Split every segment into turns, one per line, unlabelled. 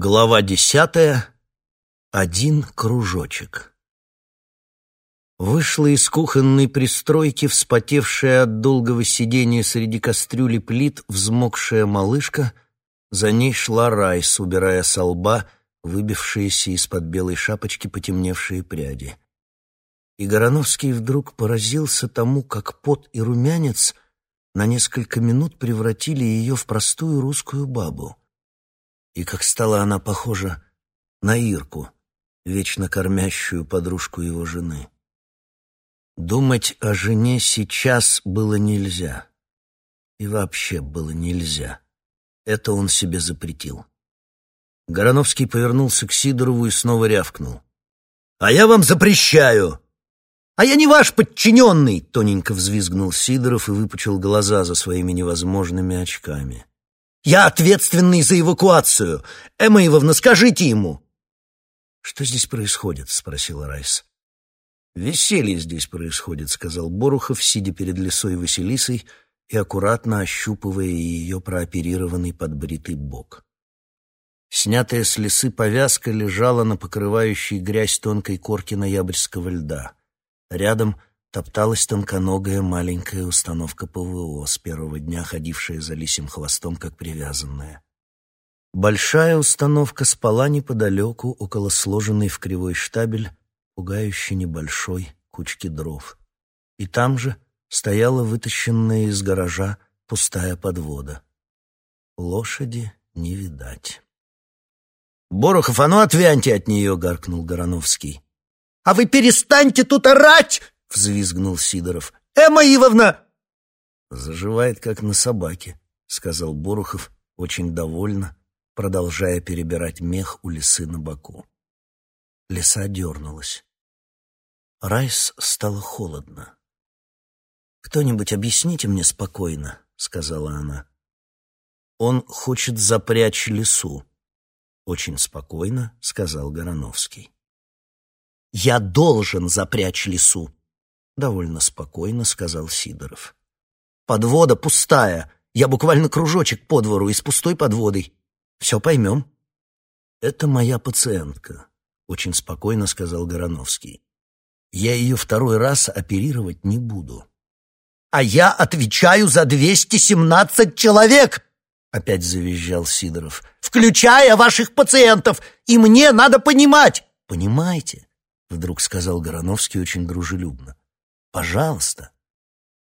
Глава десятая. Один кружочек. Вышла из кухонной пристройки, вспотевшая от долгого сидения среди кастрюли плит, взмокшая малышка. За ней шла Райс, убирая со лба выбившиеся из-под белой шапочки потемневшие пряди. И Горановский вдруг поразился тому, как пот и румянец на несколько минут превратили ее в простую русскую бабу и как стала она похожа на Ирку, вечно кормящую подружку его жены. Думать о жене сейчас было нельзя. И вообще было нельзя. Это он себе запретил. Горановский повернулся к Сидорову и снова рявкнул. «А я вам запрещаю!» «А я не ваш подчиненный!» — тоненько взвизгнул Сидоров и выпучил глаза за своими невозможными очками. Я ответственный за эвакуацию. Эмма Ивовна, скажите ему!» «Что здесь происходит?» — спросила Райс. «Веселье здесь происходит», — сказал Борухов, сидя перед лисой Василисой и аккуратно ощупывая ее прооперированный подбритый бок. Снятая с лисы повязка лежала на покрывающей грязь тонкой корке ноябрьского льда. Рядом топталась тонконогая маленькая установка ПВО, с первого дня ходившая за лисим хвостом, как привязанная. Большая установка спала неподалеку, около сложенной в кривой штабель, пугающе небольшой кучки дров. И там же стояла вытащенная из гаража пустая подвода. Лошади не видать. «Борохов, а ну отвяньте от нее!» — гаркнул Горановский. «А вы перестаньте тут орать!» — взвизгнул Сидоров. «Эмма Ивовна!» «Заживает, как на собаке», — сказал Борухов, очень довольно, продолжая перебирать мех у лисы на боку. Лиса дернулась. Райс стало холодно. «Кто-нибудь объясните мне спокойно», — сказала она. «Он хочет запрячь лису», — очень спокойно сказал Горановский. «Я должен запрячь лису», довольно спокойно сказал Сидоров. Подвода пустая. Я буквально кружочек по двору и с пустой подводой. Все поймем. Это моя пациентка, очень спокойно сказал Горановский. Я ее второй раз оперировать не буду. А я отвечаю за двести семнадцать человек, опять завизжал Сидоров. Включая ваших пациентов, и мне надо понимать. Понимаете? Вдруг сказал Горановский очень дружелюбно. Пожалуйста,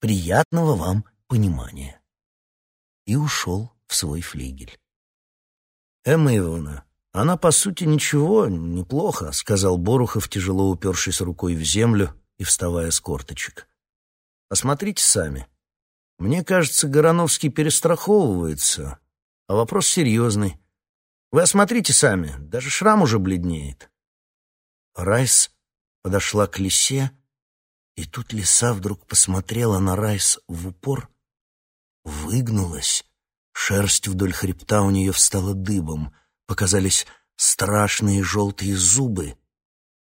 приятного вам понимания. И ушел в свой флигель. Эмма Ивановна, она, по сути, ничего, неплохо, сказал Борухов, тяжело упершись рукой в землю и вставая с корточек. Посмотрите сами. Мне кажется, Горановский перестраховывается, а вопрос серьезный. Вы осмотрите сами, даже шрам уже бледнеет. Райс подошла к лисе, и тут лиса вдруг посмотрела на Райс в упор, выгнулась, шерсть вдоль хребта у нее встала дыбом, показались страшные желтые зубы,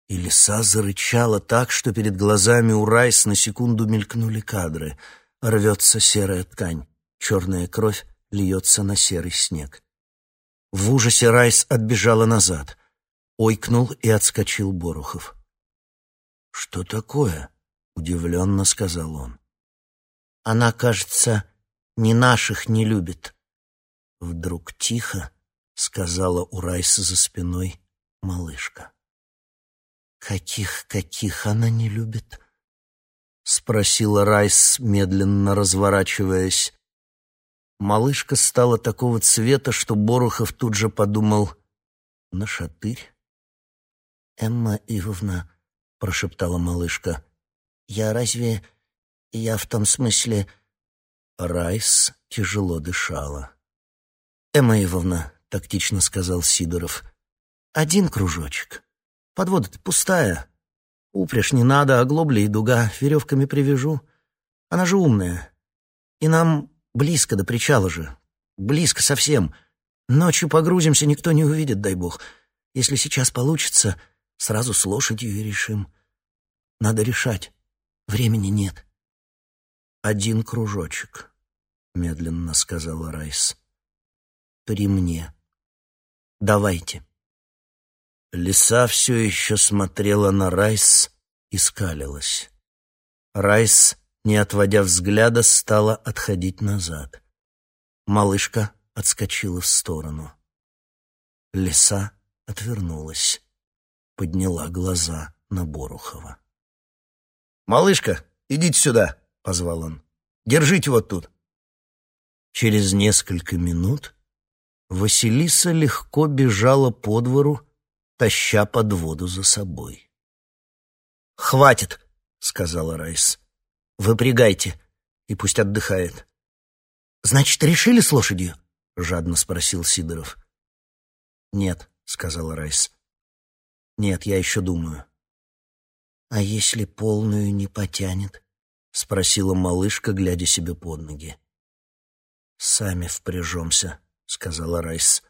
и лиса зарычала так, что перед глазами у Райс на секунду мелькнули кадры. Рвется серая ткань, черная кровь льется на серый снег. В ужасе Райс отбежала назад, ойкнул и отскочил Борухов. «Что такое?» Удивленно сказал он. Она, кажется, ни наших не любит. Вдруг тихо сказала у Райса за спиной малышка. Каких, каких она не любит? спросила Райс, медленно разворачиваясь. Малышка стала такого цвета, что Борухов тут же подумал на шатырь. «Эмма Ивовна», — прошептала малышка, я разве... Я в том смысле...» Райс тяжело дышала. «Эмма Ивовна», — тактично сказал Сидоров, — «один кружочек. Подвода-то пустая. Упряжь не надо, а глобли и дуга веревками привяжу. Она же умная. И нам близко до причала же. Близко совсем. Ночью погрузимся, никто не увидит, дай бог. Если сейчас получится, сразу с лошадью и решим. Надо решать. Времени нет. Один кружочек, медленно сказала Райс. При мне. Давайте». Лиса все еще смотрела на Райс и скалилась. Райс, не отводя взгляда, стала отходить назад. Малышка отскочила в сторону. Лиса отвернулась, подняла глаза на Борухова. «Малышка, идите сюда!» — позвал он. «Держите вот тут!» Через несколько минут Василиса легко бежала по двору, таща под воду за собой. «Хватит!» — сказала Райс. «Выпрягайте, и пусть отдыхает». «Значит, решили с лошадью?» — жадно спросил Сидоров. «Нет», — сказала Райс. «Нет, я еще думаю». «А если полную не потянет?» — спросила малышка, глядя себе под ноги. «Сами впряжемся», — сказала Райс.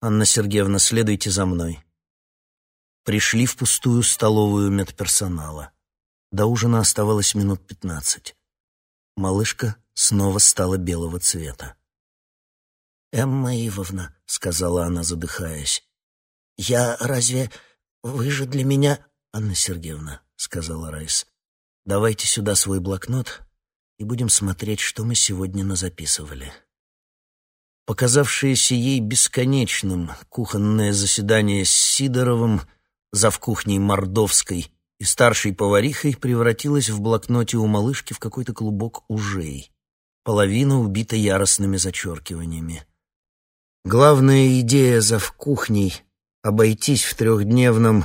«Анна Сергеевна, следуйте за мной». Пришли в пустую столовую медперсонала. До ужина оставалось минут пятнадцать. Малышка снова стала белого цвета. «Эмма Ивовна», — сказала она, задыхаясь, — «я разве... Вы же для меня...» «Анна Сергеевна», — сказала Райс, — «давайте сюда свой блокнот и будем смотреть, что мы сегодня назаписывали». Показавшееся ей бесконечным кухонное заседание с Сидоровым, завкухней Мордовской и старшей поварихой превратилось в блокноте у малышки в какой-то клубок ужей. Половина убита яростными зачеркиваниями. Главная идея завкухней — обойтись в трехдневном,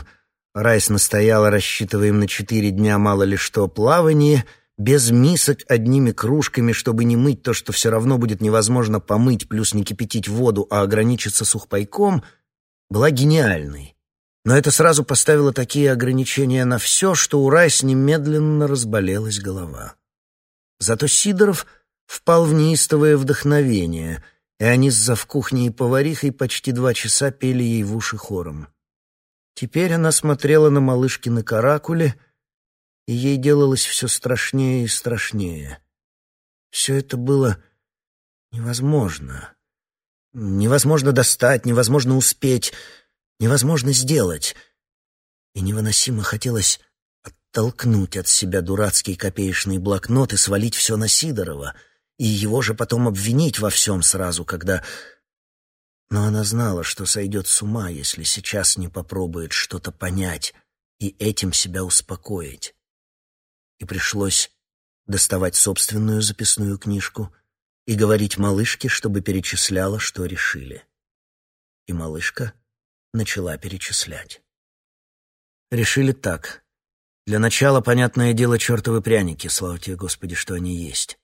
Райс настояла, рассчитываем на четыре дня мало ли что, плавание — без мисок, одними кружками, чтобы не мыть то, что все равно будет невозможно помыть, плюс не кипятить воду, а ограничиться сухпайком, была гениальной. Но это сразу поставило такие ограничения на все, что у Райс немедленно разболелась голова. Зато Сидоров впал в неистовое вдохновение, и они с завкухней и поварихой почти два часа пели ей в уши хором. Теперь она смотрела на малышкины каракули — и ей делалось все страшнее и страшнее. Все это было невозможно. Невозможно достать, невозможно успеть, невозможно сделать. И невыносимо хотелось оттолкнуть от себя дурацкий копеечный блокнот и свалить все на Сидорова, и его же потом обвинить во всем сразу, когда... Но она знала, что сойдет с ума, если сейчас не попробует что-то понять и этим себя успокоить и пришлось доставать собственную записную книжку и говорить малышке, чтобы перечисляла, что решили. И малышка начала перечислять. Решили так. Для начала, понятное дело, чертовы пряники, слава тебе, Господи, что они есть.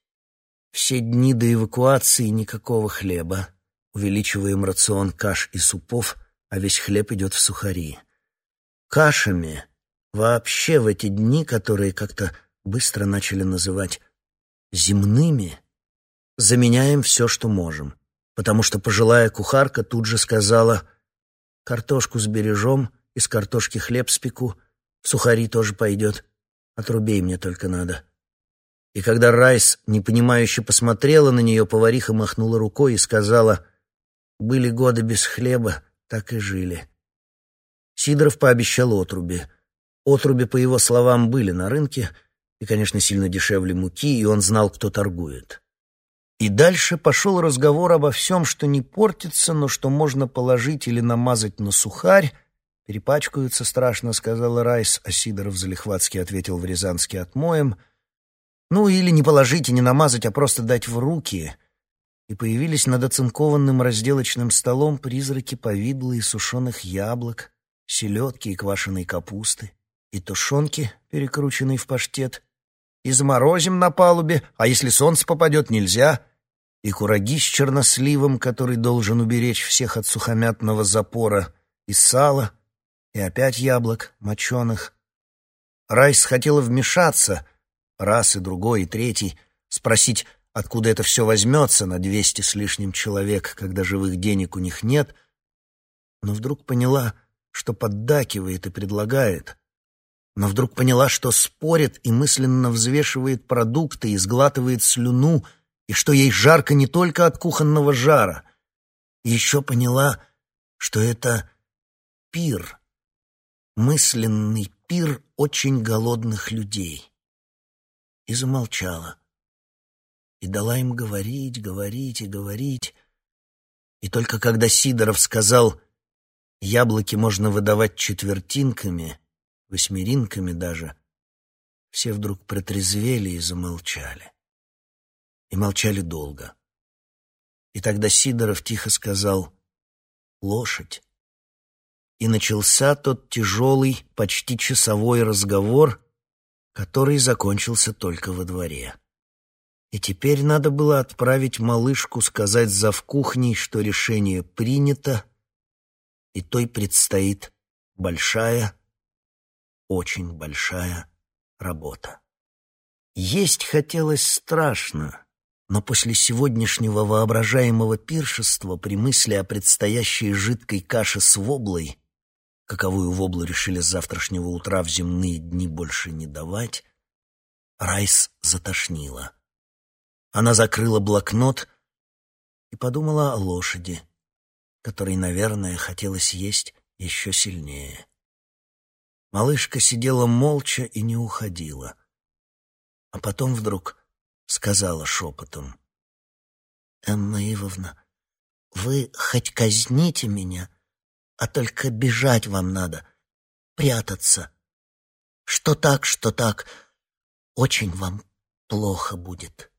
Все дни до эвакуации никакого хлеба. Увеличиваем рацион каш и супов, а весь хлеб идет в сухари. Кашами вообще в эти дни, которые как-то быстро начали называть земными, заменяем все, что можем, потому что пожилая кухарка тут же сказала «Картошку сбережем, из картошки хлеб спеку, сухари тоже пойдет, отрубей мне только надо». И когда Райс, непонимающе посмотрела на нее, повариха махнула рукой и сказала «Были годы без хлеба, так и жили». Сидоров пообещал отруби. Отруби, по его словам, были на рынке — и, конечно, сильно дешевле муки, и он знал, кто торгует. И дальше пошел разговор обо всем, что не портится, но что можно положить или намазать на сухарь. «Перепачкаются страшно», — сказала Райс, а Сидоров залихватски ответил в Рязанске отмоем. «Ну, или не положить и не намазать, а просто дать в руки». И появились над оцинкованным разделочным столом призраки повидла и сушеных яблок, селедки и квашеной капусты, и тушенки, перекрученной в паштет, и заморозим на палубе, а если солнце попадет, нельзя. И кураги с черносливом, который должен уберечь всех от сухомятного запора, и сало, и опять яблок моченых. Райс хотела вмешаться, раз и другой, и третий, спросить, откуда это все возьмется на двести с лишним человек, когда живых денег у них нет, но вдруг поняла, что поддакивает и предлагает но вдруг поняла, что спорит и мысленно взвешивает продукты и сглатывает слюну, и что ей жарко не только от кухонного жара. И еще поняла, что это пир, мысленный пир очень голодных людей. И замолчала. И дала им говорить, говорить и говорить. И только когда Сидоров сказал «яблоки можно выдавать четвертинками», восьмеринками даже, все вдруг протрезвели и замолчали. И молчали долго. И тогда Сидоров тихо сказал «лошадь». И начался тот тяжелый, почти часовой разговор, который закончился только во дворе. И теперь надо было отправить малышку сказать за в кухней, что решение принято, и той предстоит большая, очень большая работа. Есть хотелось страшно, но после сегодняшнего воображаемого пиршества при мысли о предстоящей жидкой каше с воблой, каковую воблу решили с завтрашнего утра в земные дни больше не давать, Райс затошнила. Она закрыла блокнот и подумала о лошади, которой, наверное, хотелось есть еще сильнее. Малышка сидела молча и не уходила. А потом вдруг сказала шепотом. «Эмма Ивовна, вы хоть казните меня, а только бежать вам надо, прятаться. Что так, что так, очень вам плохо будет».